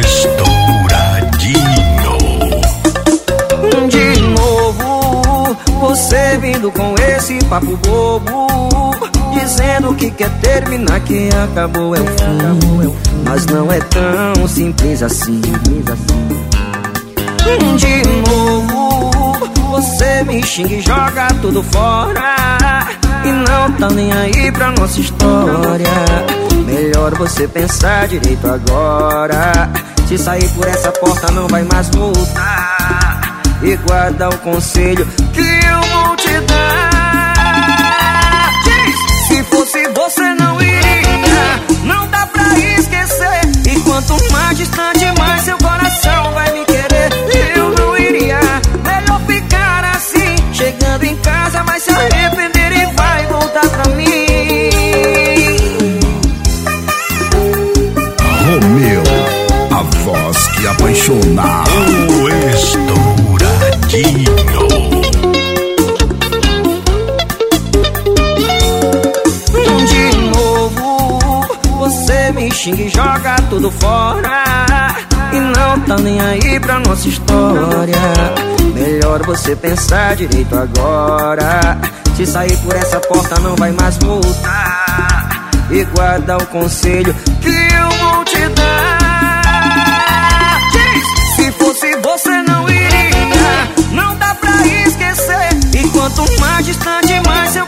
Estouradinho. De novo, você vindo com esse papo bobo. Dizendo que quer terminar, que acabou é o fim. Mas não é tão simples assim. De novo, você me xinga e joga tudo fora. E não tá nem aí pra nossa história. Melhor você pensar direito agora. Se sair por essa porta não vai mais voltar. E guarda o conselho que eu vou Estouradinho. De novo, você me xinga e joga tudo fora. E não tá nem aí pra nossa história. Melhor você pensar direito agora. Se sair por essa porta, não vai mais voltar. E guarda o conselho que eu vou te dar. Tá distante, mas eu